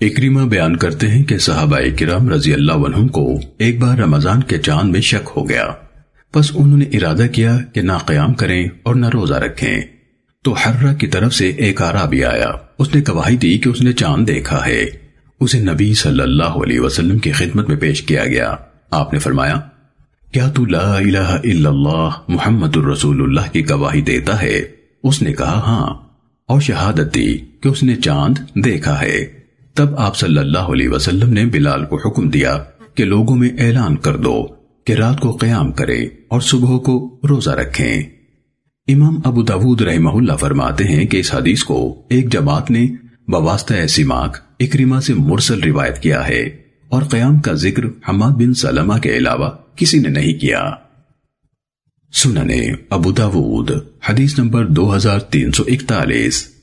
اکریمہ بیان کرتے ہیں کہ صحابہ کرام رضی اللہ عنہ کو ایک بار رمضان کے چاند میں شک ہو گیا۔ پس انہوں نے ارادہ کیا کہ نہ قیام کریں اور نہ روزہ رکھیں۔ تو حرہ کی طرف سے ایک آرابی آیا۔ اس نے گواہی دی کہ اس نے چاند دیکھا ہے۔ اسے نبی صلی اللہ علیہ وسلم کی خدمت میں پیش کیا گیا۔ آپ نے فرمایا، کیا تو لا الہ الا اللہ محمد الرسول اللہ کی گواہی دیتا ہے؟ اس نے کہا ہاں۔ اور شہادت دی کہ اس نے چاند دیکھا ہے۔ تب آپ صلی اللہ علیہ وسلم نے بلال کو حکم دیا کہ لوگوں میں اعلان کر دو کہ رات کو قیام کرے اور صبح کو روزہ رکھیں۔ امام ابو داود رحمہ اللہ فرماتے ہیں کہ اس حدیث کو ایک جماعت نے بواسطہ ایسی ماک اکریمہ سے مرسل روایت کیا ہے اور قیام کا ذکر حماد بن سلمہ کے علاوہ کسی نے نہیں کیا۔ سننے ابو داود، حدیث نمبر دو ہزار تین سو اکتالیس۔